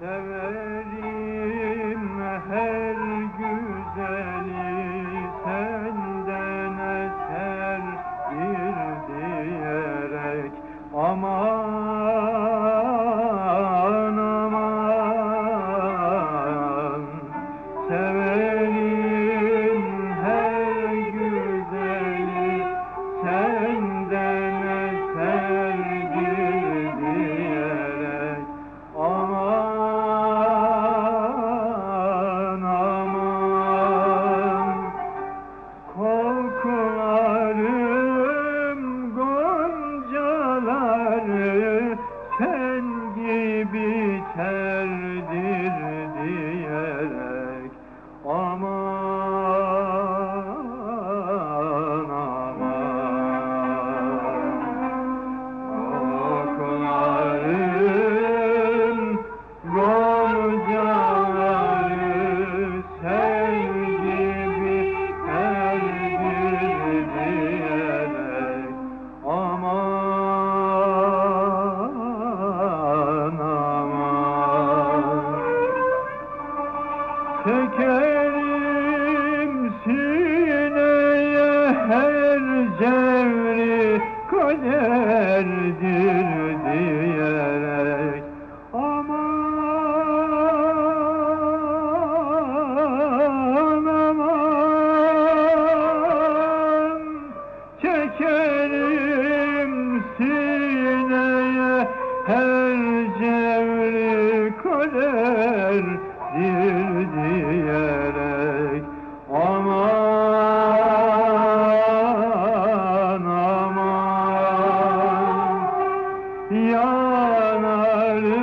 Severim her güzeli senden eserdir diyerek. Aman kul kaderdir diyerek. Aman aman Çekerim sineye her cevri Yanarım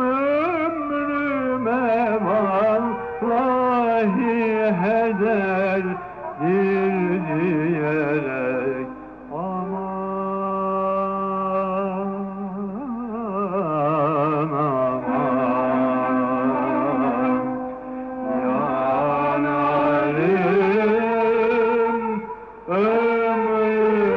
ömrüme vallahi hederdir diyerek aman aman Yanarım ömrüme